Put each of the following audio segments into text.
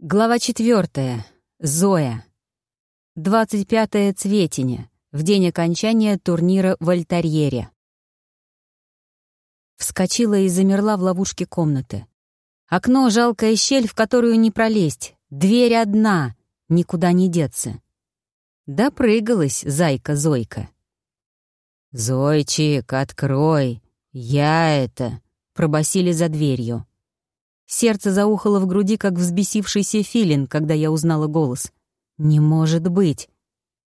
Глава четвертая. Зоя. 25-е Цветине. В день окончания турнира в Альтарьере. Вскочила и замерла в ловушке комнаты. Окно — жалкая щель, в которую не пролезть. Дверь одна, никуда не деться. Допрыгалась зайка-зойка. «Зойчик, открой! Я это!» — пробасили за дверью. Сердце заухало в груди, как взбесившийся филин, когда я узнала голос. «Не может быть!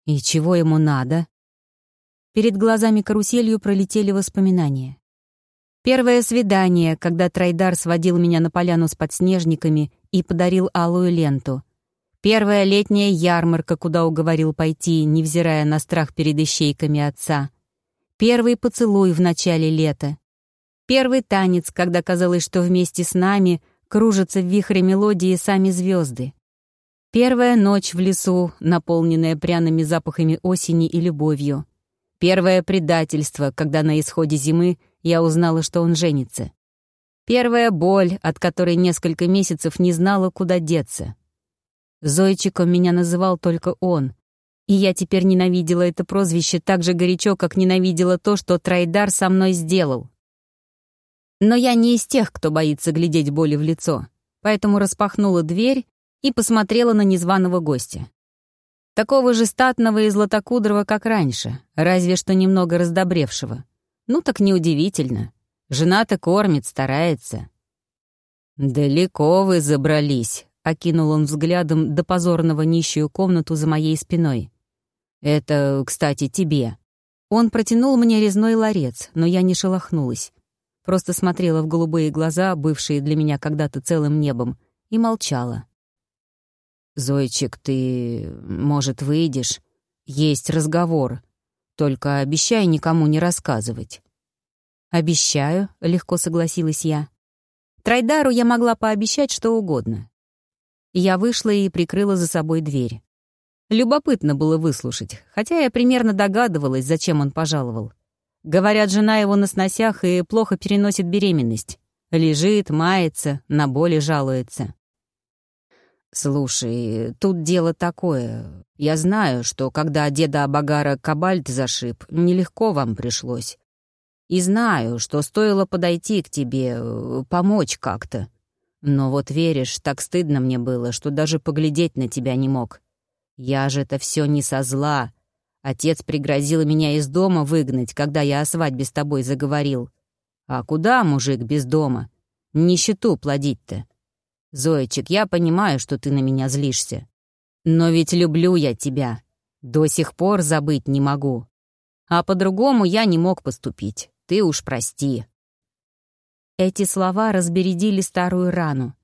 И чего ему надо?» Перед глазами каруселью пролетели воспоминания. Первое свидание, когда Трайдар сводил меня на поляну с подснежниками и подарил алую ленту. Первая летняя ярмарка, куда уговорил пойти, невзирая на страх перед ищейками отца. Первый поцелуй в начале лета. Первый танец, когда казалось, что вместе с нами кружатся в вихре мелодии сами звезды. Первая ночь в лесу, наполненная пряными запахами осени и любовью. Первое предательство, когда на исходе зимы я узнала, что он женится. Первая боль, от которой несколько месяцев не знала, куда деться. Зойчиком меня называл только он, и я теперь ненавидела это прозвище так же горячо, как ненавидела то, что Трайдар со мной сделал. Но я не из тех, кто боится глядеть боли в лицо, поэтому распахнула дверь и посмотрела на незваного гостя. Такого же статного и златокудрого, как раньше, разве что немного раздобревшего. Ну так неудивительно. Жена-то кормит, старается. «Далеко вы забрались», — окинул он взглядом до позорного нищую комнату за моей спиной. «Это, кстати, тебе». Он протянул мне резной ларец, но я не шелохнулась просто смотрела в голубые глаза, бывшие для меня когда-то целым небом, и молчала. «Зойчик, ты, может, выйдешь? Есть разговор. Только обещай никому не рассказывать». «Обещаю», — легко согласилась я. Трайдару я могла пообещать что угодно. Я вышла и прикрыла за собой дверь. Любопытно было выслушать, хотя я примерно догадывалась, зачем он пожаловал. Говорят, жена его на сносях и плохо переносит беременность. Лежит, мается, на боли жалуется. «Слушай, тут дело такое. Я знаю, что когда деда Абагара кабальт зашиб, нелегко вам пришлось. И знаю, что стоило подойти к тебе, помочь как-то. Но вот веришь, так стыдно мне было, что даже поглядеть на тебя не мог. Я же это все не со зла, Отец пригрозил меня из дома выгнать, когда я о свадьбе с тобой заговорил. А куда, мужик, без дома? Нищету плодить-то. Зоечек, я понимаю, что ты на меня злишься. Но ведь люблю я тебя. До сих пор забыть не могу. А по-другому я не мог поступить. Ты уж прости. Эти слова разбередили старую рану.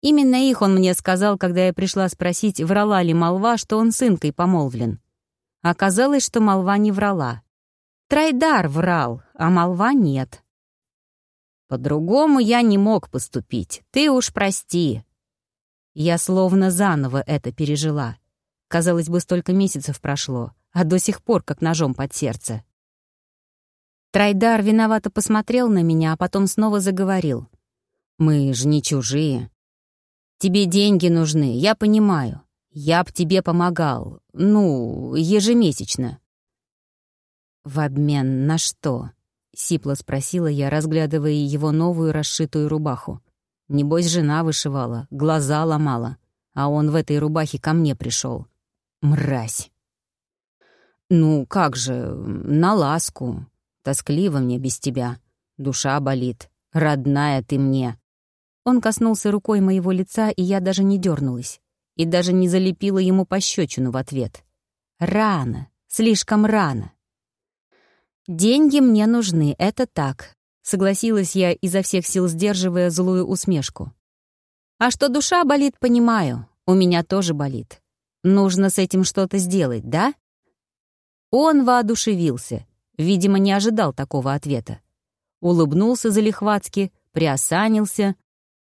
Именно их он мне сказал, когда я пришла спросить, врала ли молва, что он с инкой помолвлен. Оказалось, что молва не врала. Трайдар врал, а молва нет. По-другому я не мог поступить, ты уж прости. Я словно заново это пережила. Казалось бы, столько месяцев прошло, а до сих пор как ножом под сердце. Трайдар виновато посмотрел на меня, а потом снова заговорил. «Мы же не чужие. Тебе деньги нужны, я понимаю. Я б тебе помогал, ну, ежемесячно». «В обмен на что?» — сипло спросила я, разглядывая его новую расшитую рубаху. Небось, жена вышивала, глаза ломала, а он в этой рубахе ко мне пришел. Мразь! «Ну, как же, на ласку. Тоскливо мне без тебя. Душа болит. Родная ты мне». Он коснулся рукой моего лица, и я даже не дернулась и даже не залепила ему пощечину в ответ. Рано, слишком рано. «Деньги мне нужны, это так», — согласилась я, изо всех сил сдерживая злую усмешку. «А что душа болит, понимаю, у меня тоже болит. Нужно с этим что-то сделать, да?» Он воодушевился, видимо, не ожидал такого ответа. Улыбнулся залихватски, приосанился,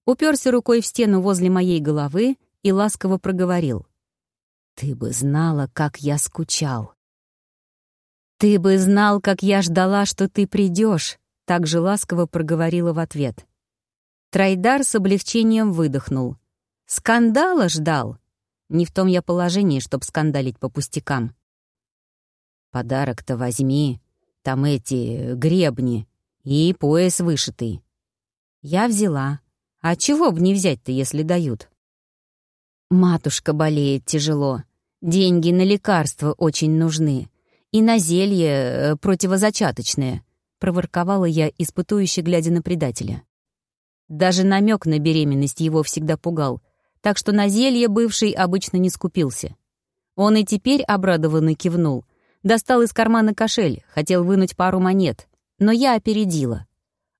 уперся рукой в стену возле моей головы и ласково проговорил. «Ты бы знала, как я скучал». «Ты бы знал, как я ждала, что ты придешь», — так же ласково проговорила в ответ. Трайдар с облегчением выдохнул. Скандала ждал? Не в том я положении, чтоб скандалить по пустякам. Подарок-то возьми. Там эти гребни и пояс вышитый. Я взяла. А чего б не взять-то, если дают? Матушка болеет тяжело. Деньги на лекарства очень нужны. И на зелье э, противозачаточное, проворковала я, испытующе глядя на предателя. Даже намек на беременность его всегда пугал, так что на зелье бывший обычно не скупился. Он и теперь обрадованно кивнул, достал из кармана кошель, хотел вынуть пару монет, но я опередила.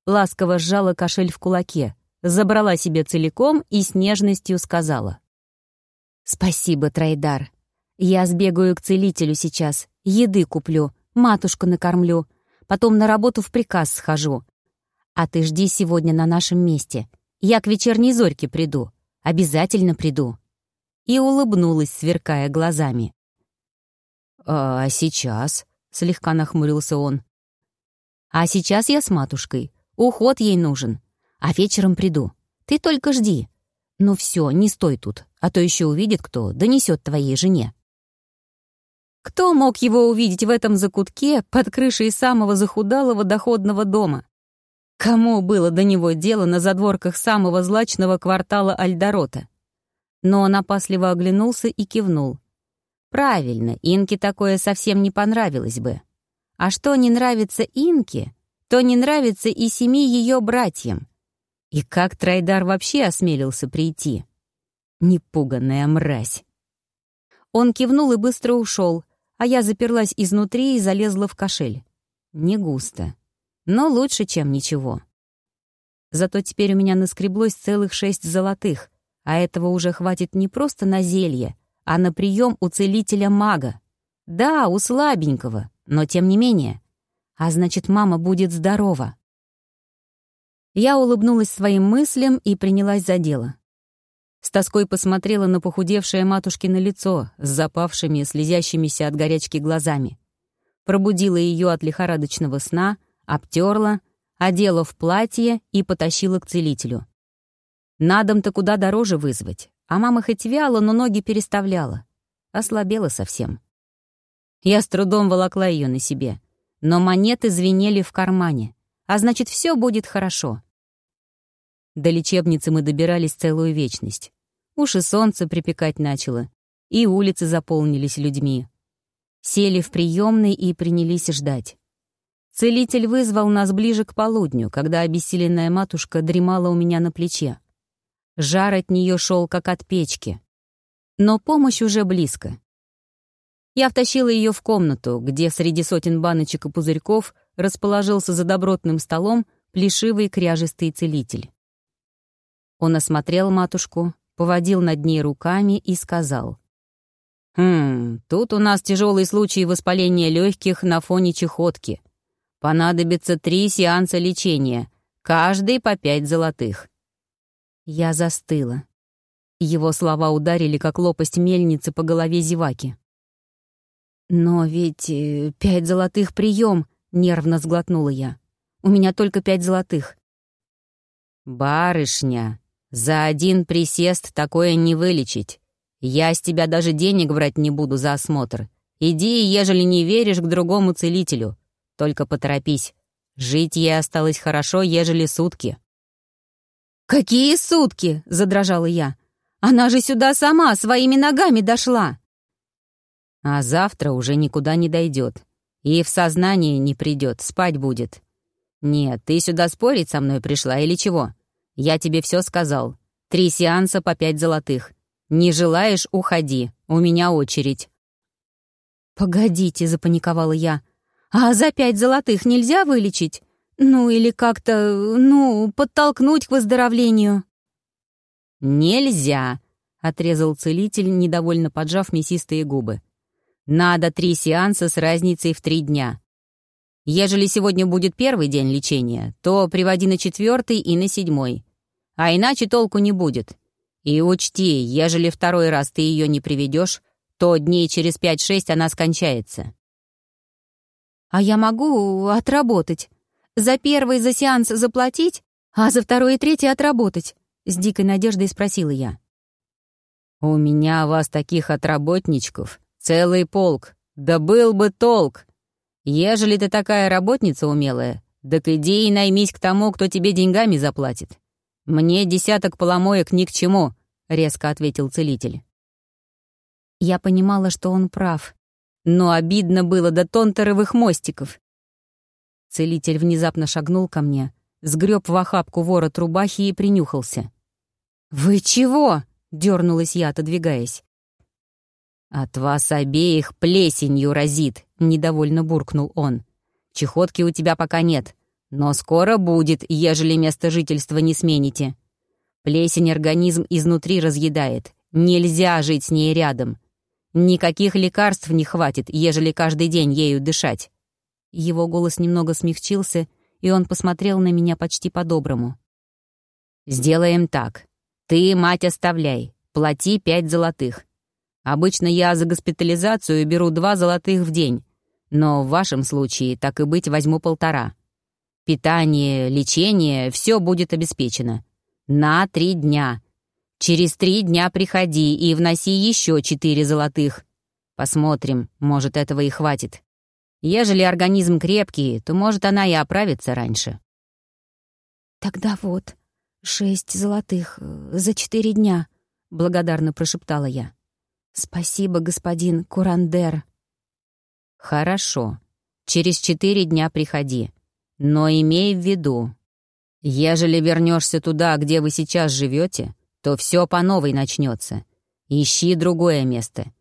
Ласково сжала кошель в кулаке, забрала себе целиком и с нежностью сказала. «Спасибо, Трайдар. Я сбегаю к целителю сейчас, еды куплю, матушку накормлю, потом на работу в приказ схожу. А ты жди сегодня на нашем месте. Я к вечерней зорьке приду. Обязательно приду». И улыбнулась, сверкая глазами. «А сейчас?» — слегка нахмурился он. «А сейчас я с матушкой. Уход ей нужен. А вечером приду. Ты только жди. Ну все, не стой тут, а то еще увидит кто, донесет твоей жене». Кто мог его увидеть в этом закутке под крышей самого захудалого доходного дома? Кому было до него дело на задворках самого злачного квартала Альдорота? Но он опасливо оглянулся и кивнул. Правильно, Инке такое совсем не понравилось бы. А что не нравится Инке, то не нравится и семи ее братьям. И как Трайдар вообще осмелился прийти? Непуганная мразь. Он кивнул и быстро ушел, а я заперлась изнутри и залезла в кошель. Не густо, но лучше, чем ничего. Зато теперь у меня наскреблось целых шесть золотых, а этого уже хватит не просто на зелье, а на прием у целителя-мага. Да, у слабенького, но тем не менее. А значит, мама будет здорова. Я улыбнулась своим мыслям и принялась за дело. С тоской посмотрела на похудевшее матушкино лицо с запавшими, слезящимися от горячки глазами. Пробудила ее от лихорадочного сна, обтерла, одела в платье и потащила к целителю. На дом-то куда дороже вызвать, а мама хоть вяла, но ноги переставляла. Ослабела совсем. Я с трудом волокла ее на себе, но монеты звенели в кармане, а значит, все будет хорошо. До лечебницы мы добирались целую вечность. Уж солнце припекать начало, и улицы заполнились людьми. Сели в приемной и принялись ждать. Целитель вызвал нас ближе к полудню, когда обессиленная матушка дремала у меня на плече. Жар от нее шел, как от печки. Но помощь уже близко. Я втащила ее в комнату, где среди сотен баночек и пузырьков расположился за добротным столом плешивый кряжистый целитель. Он осмотрел матушку, поводил над ней руками и сказал. «Хм, тут у нас тяжелый случай воспаления легких на фоне чехотки. Понадобится три сеанса лечения, каждый по пять золотых». Я застыла. Его слова ударили, как лопасть мельницы по голове зеваки. «Но ведь э, пять золотых прием», — нервно сглотнула я. «У меня только пять золотых». «Барышня», за один присест такое не вылечить. Я с тебя даже денег брать не буду за осмотр. Иди, ежели не веришь, к другому целителю. Только поторопись. Жить ей осталось хорошо, ежели сутки». «Какие сутки?» — задрожала я. «Она же сюда сама, своими ногами дошла!» «А завтра уже никуда не дойдет. И в сознание не придет, спать будет. Нет, ты сюда спорить со мной пришла или чего? Я тебе все сказал. Три сеанса по пять золотых. Не желаешь — уходи. У меня очередь». «Погодите», — запаниковала я. «А за пять золотых нельзя вылечить? Ну, или как-то, ну, подтолкнуть к выздоровлению?» «Нельзя», — отрезал целитель, недовольно поджав мясистые губы. «Надо три сеанса с разницей в три дня. Ежели сегодня будет первый день лечения, то приводи на четвертый и на седьмой. А иначе толку не будет. И учти, ежели второй раз ты ее не приведешь, то дней через пять-шесть она скончается. А я могу отработать. За первый за сеанс заплатить, а за второй и третий отработать? С дикой надеждой спросила я. «У меня вас таких отработничков целый полк, да был бы толк! Ежели ты такая работница умелая, так иди и наймись к тому, кто тебе деньгами заплатит. Мне десяток поломоек ни к чему», — резко ответил целитель. Я понимала, что он прав, но обидно было до тонтеровых мостиков. Целитель внезапно шагнул ко мне, сгреб в охапку ворот рубахи и принюхался. «Вы чего?» — дернулась я, отодвигаясь. «От вас обеих плесенью разит», — недовольно буркнул он. «Чехотки у тебя пока нет, но скоро будет, ежели место жительства не смените. Плесень организм изнутри разъедает, нельзя жить с ней рядом. Никаких лекарств не хватит, ежели каждый день ею дышать». Его голос немного смягчился, и он посмотрел на меня почти по-доброму. «Сделаем так. Ты, мать, оставляй. Плати пять золотых. Обычно я за госпитализацию беру два золотых в день, но в вашем случае, так и быть, возьму полтора. Питание, лечение — все будет обеспечено. На три дня. Через три дня приходи и вноси еще четыре золотых. Посмотрим, может, этого и хватит. Ежели организм крепкий, то, может, она и оправится раньше. «Тогда вот, шесть золотых э, за четыре дня», — благодарно прошептала я. «Спасибо, господин Курандер». «Хорошо. Через четыре дня приходи. Но имей в виду, ежели вернешься туда, где вы сейчас живете, то все по новой начнется. Ищи другое место.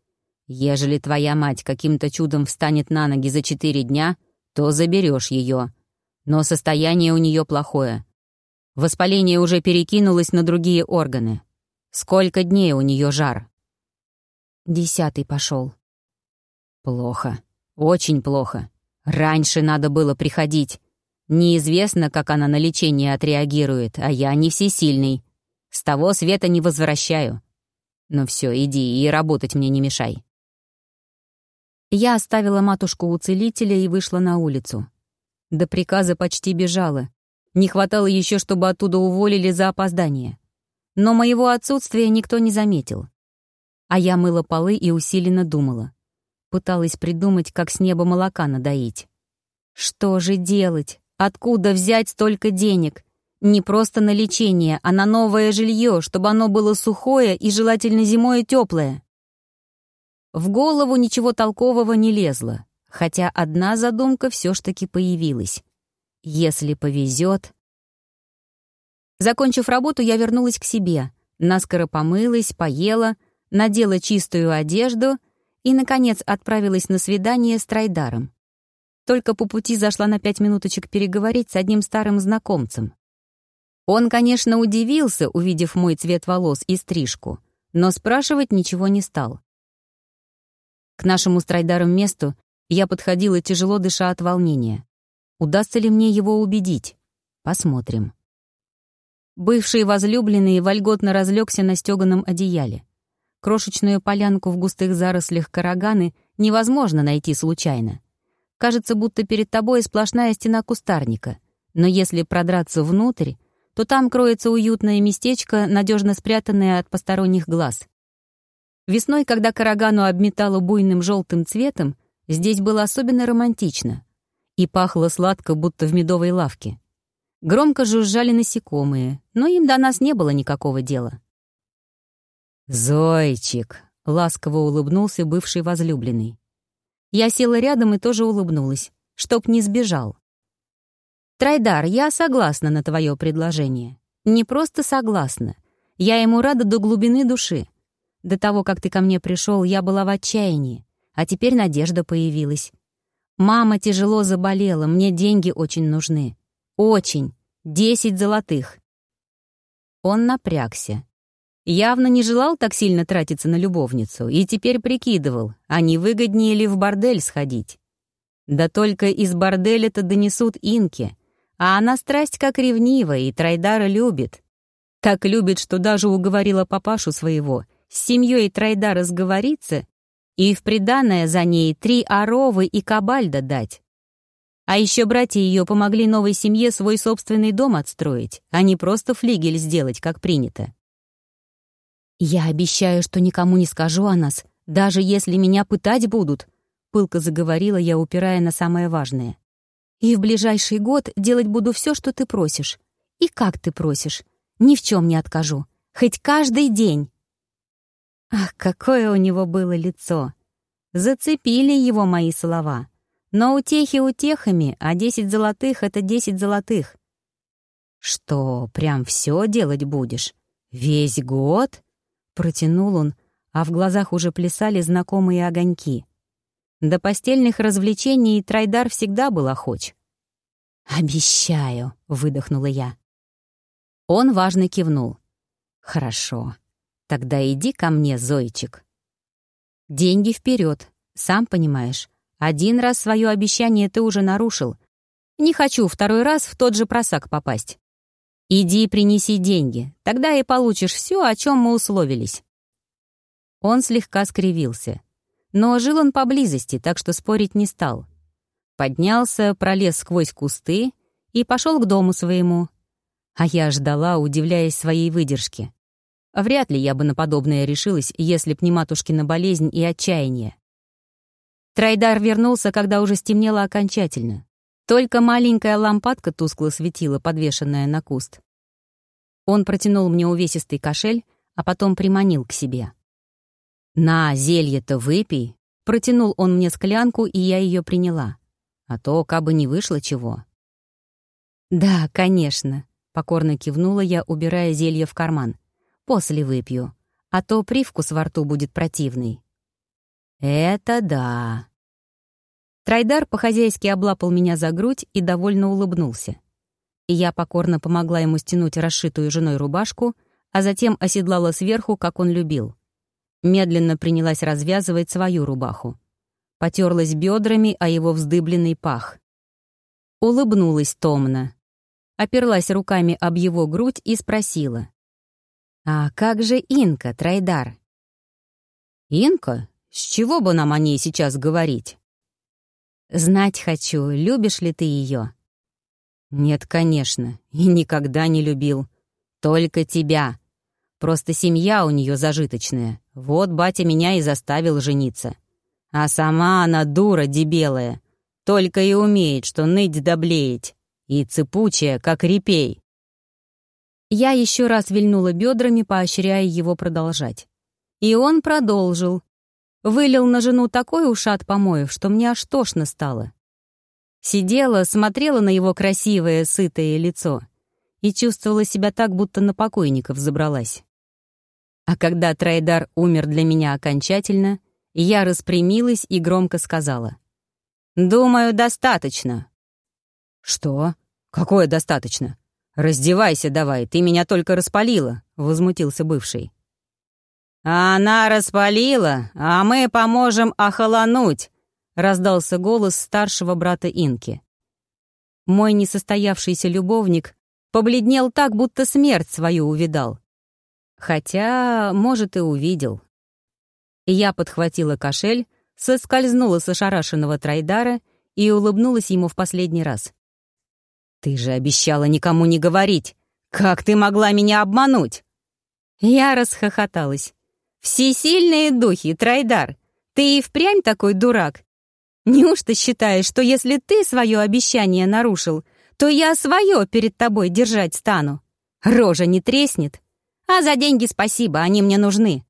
Ежели твоя мать каким-то чудом встанет на ноги за четыре дня, то заберешь ее. Но состояние у нее плохое. Воспаление уже перекинулось на другие органы. Сколько дней у нее жар? Десятый пошел. Плохо. Очень плохо. Раньше надо было приходить. Неизвестно, как она на лечение отреагирует, а я не всесильный. С того света не возвращаю. Ну все, иди и работать мне не мешай. Я оставила матушку у целителя и вышла на улицу. До приказа почти бежала. Не хватало еще, чтобы оттуда уволили за опоздание. Но моего отсутствия никто не заметил. А я мыла полы и усиленно думала. Пыталась придумать, как с неба молока надоить. Что же делать? Откуда взять столько денег? Не просто на лечение, а на новое жилье, чтобы оно было сухое и желательно зимой теплое. В голову ничего толкового не лезло, хотя одна задумка все ж таки появилась. Если повезет... Закончив работу, я вернулась к себе, наскоро помылась, поела, надела чистую одежду и, наконец, отправилась на свидание с Трайдаром. Только по пути зашла на пять минуточек переговорить с одним старым знакомцем. Он, конечно, удивился, увидев мой цвет волос и стрижку, но спрашивать ничего не стал. К нашему с месту я подходила, тяжело дыша от волнения. Удастся ли мне его убедить? Посмотрим. Бывший возлюбленный вольготно разлегся на стеганом одеяле. Крошечную полянку в густых зарослях караганы невозможно найти случайно. Кажется, будто перед тобой сплошная стена кустарника. Но если продраться внутрь, то там кроется уютное местечко, надежно спрятанное от посторонних глаз. Весной, когда карагану обметало буйным желтым цветом, здесь было особенно романтично. И пахло сладко, будто в медовой лавке. Громко жужжали насекомые, но им до нас не было никакого дела. «Зойчик!» — ласково улыбнулся бывший возлюбленный. Я села рядом и тоже улыбнулась, чтоб не сбежал. «Трайдар, я согласна на твое предложение. Не просто согласна. Я ему рада до глубины души. До того, как ты ко мне пришел, я была в отчаянии, а теперь надежда появилась. Мама тяжело заболела, мне деньги очень нужны. Очень. Десять золотых. Он напрягся. Явно не желал так сильно тратиться на любовницу и теперь прикидывал, а не выгоднее ли в бордель сходить. Да только из борделя-то донесут инки, а она страсть как ревнива и Трайдара любит. Так любит, что даже уговорила папашу своего — с семьей Трайда разговориться и в приданное за ней три оровы и кабальда дать. А еще братья ее помогли новой семье свой собственный дом отстроить, а не просто флигель сделать, как принято. «Я обещаю, что никому не скажу о нас, даже если меня пытать будут», — пылко заговорила я, упирая на самое важное. «И в ближайший год делать буду все, что ты просишь. И как ты просишь. Ни в чем не откажу. Хоть каждый день». Ах, какое у него было лицо! Зацепили его мои слова. Но утехи утехами, а десять золотых — это десять золотых. «Что, прям все делать будешь? Весь год?» Протянул он, а в глазах уже плясали знакомые огоньки. До постельных развлечений Трайдар всегда был охоч. «Обещаю», — выдохнула я. Он важно кивнул. «Хорошо. Тогда иди ко мне, Зойчик». «Деньги вперед, сам понимаешь. Один раз свое обещание ты уже нарушил. Не хочу второй раз в тот же просак попасть. «Иди принеси деньги, тогда и получишь все, о чем мы условились». Он слегка скривился. Но жил он поблизости, так что спорить не стал. Поднялся, пролез сквозь кусты и пошел к дому своему. А я ждала, удивляясь своей выдержке. Вряд ли я бы на подобное решилась, если б не матушкина болезнь и отчаяние. Трайдар вернулся, когда уже стемнело окончательно. Только маленькая лампадка тускло светила, подвешенная на куст. Он протянул мне увесистый кошель, а потом приманил к себе. «На, зелье-то выпей!» Протянул он мне склянку, и я ее приняла. А то, кабы не вышло чего. «Да, конечно», — покорно кивнула я, убирая зелье в карман. «После выпью, а то привкус во рту будет противный». «Это да», Трайдар по-хозяйски облапал меня за грудь и довольно улыбнулся. Я покорно помогла ему стянуть расшитую женой рубашку, а затем оседлала сверху, как он любил. Медленно принялась развязывать свою рубаху. Потерлась бедрами о его вздыбленный пах. Улыбнулась томно. Оперлась руками об его грудь и спросила. «А как же Инка, Трайдар?» «Инка? С чего бы нам о ней сейчас говорить?» Знать хочу, любишь ли ты ее? Нет, конечно, и никогда не любил. Только тебя. Просто семья у нее зажиточная. Вот батя меня и заставил жениться. А сама она дура дебелая. Только и умеет, что ныть да блеять. И цепучая, как репей. Я еще раз вильнула бедрами, поощряя его продолжать. И он продолжил, Вылил на жену такой ушат помоев, что мне аж тошно стало. Сидела, смотрела на его красивое, сытое лицо и чувствовала себя так, будто на покойников забралась. А когда Трайдар умер для меня окончательно, я распрямилась и громко сказала. «Думаю, достаточно». «Что? Какое достаточно? Раздевайся давай, ты меня только распалила», — возмутился бывший. «Она распалила, а мы поможем охолонуть», — раздался голос старшего брата Инки. Мой несостоявшийся любовник побледнел так, будто смерть свою увидал. Хотя, может, и увидел. Я подхватила кошель, соскользнула с ошарашенного Трайдара и улыбнулась ему в последний раз. «Ты же обещала никому не говорить! Как ты могла меня обмануть?» Я расхохоталась. «Всесильные духи, Трайдар, ты и впрямь такой дурак? Неужто считаешь, что если ты свое обещание нарушил, то я свое перед тобой держать стану? Рожа не треснет? А за деньги спасибо, они мне нужны».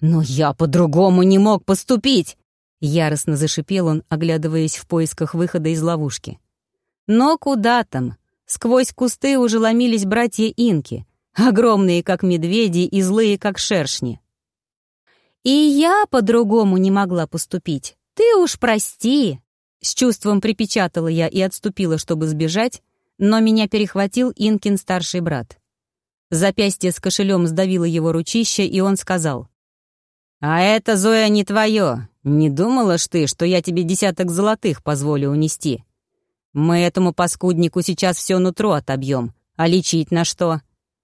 «Но я по-другому не мог поступить!» Яростно зашипел он, оглядываясь в поисках выхода из ловушки. Но куда там? Сквозь кусты уже ломились братья Инки, огромные, как медведи, и злые, как шершни. И я по-другому не могла поступить. Ты уж прости. С чувством припечатала я и отступила, чтобы сбежать, но меня перехватил Инкин старший брат. Запястье с кошелем сдавило его ручище, и он сказал. «А это, Зоя, не твое. Не думала ж ты, что я тебе десяток золотых позволю унести? Мы этому паскуднику сейчас все нутро отобьем, а лечить на что?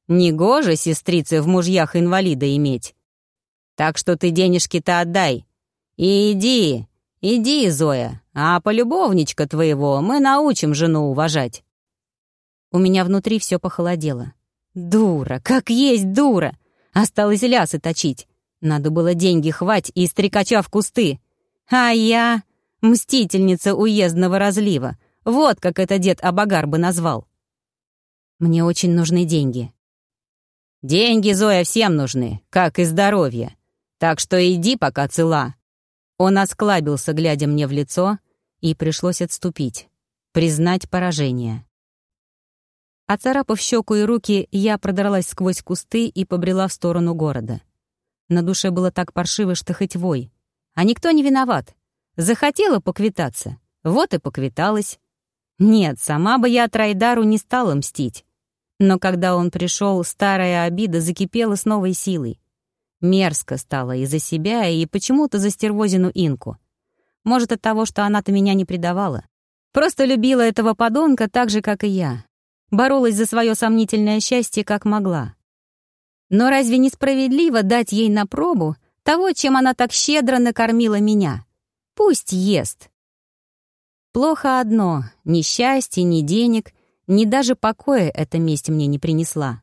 Негоже сестрице в мужьях инвалида иметь. Так что ты денежки-то отдай. И иди, иди, Зоя, а полюбовничка твоего мы научим жену уважать». У меня внутри все похолодело. «Дура, как есть дура! Осталось лясы точить. Надо было деньги хвать и стрекача в кусты. А я — мстительница уездного разлива. Вот как это дед Абагар бы назвал. Мне очень нужны деньги. Деньги, Зоя, всем нужны, как и здоровье. Так что иди, пока цела. Он осклабился, глядя мне в лицо, и пришлось отступить, признать поражение. Оцарапав щеку и руки, я продралась сквозь кусты и побрела в сторону города. На душе было так паршиво, что хоть вой. А никто не виноват. Захотела поквитаться. Вот и поквиталась. Нет, сама бы я Трайдару не стала мстить. Но когда он пришел, старая обида закипела с новой силой. Мерзко стало из-за себя и почему-то за стервозину Инку. Может, от того, что она-то меня не предавала. Просто любила этого подонка так же, как и я. Боролась за свое сомнительное счастье, как могла. Но разве несправедливо дать ей на пробу того, чем она так щедро накормила меня? Пусть ест. Плохо одно — ни счастья, ни денег — ни даже покоя эта месть мне не принесла.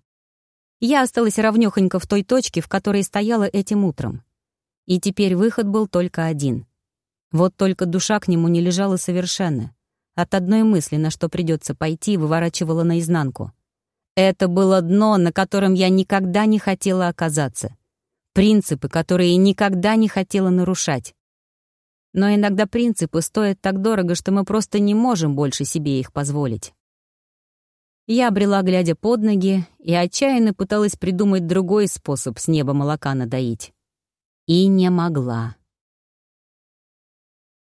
Я осталась ровнёхонько в той точке, в которой стояла этим утром. И теперь выход был только один. Вот только душа к нему не лежала совершенно. От одной мысли, на что придется пойти, выворачивала наизнанку. Это было дно, на котором я никогда не хотела оказаться. Принципы, которые никогда не хотела нарушать. Но иногда принципы стоят так дорого, что мы просто не можем больше себе их позволить. Я обрела, глядя под ноги, и отчаянно пыталась придумать другой способ с неба молока надоить. И не могла.